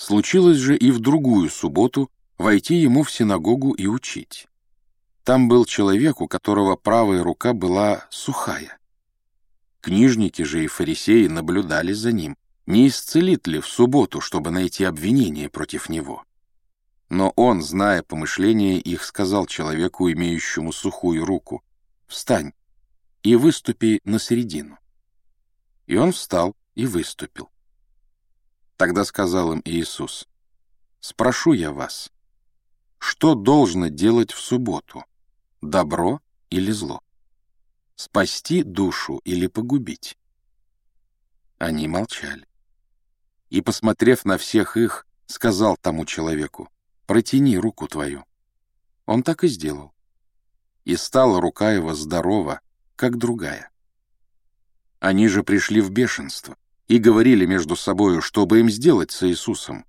Случилось же и в другую субботу войти ему в синагогу и учить. Там был человек, у которого правая рука была сухая. Книжники же и фарисеи наблюдали за ним, не исцелит ли в субботу, чтобы найти обвинение против него. Но он, зная помышления их, сказал человеку, имеющему сухую руку, «Встань и выступи на середину». И он встал и выступил. Тогда сказал им Иисус, «Спрошу я вас, что должно делать в субботу, добро или зло? Спасти душу или погубить?» Они молчали. И, посмотрев на всех их, сказал тому человеку, «Протяни руку твою». Он так и сделал. И стала рука его здорова, как другая. Они же пришли в бешенство и говорили между собою, что бы им сделать с Иисусом,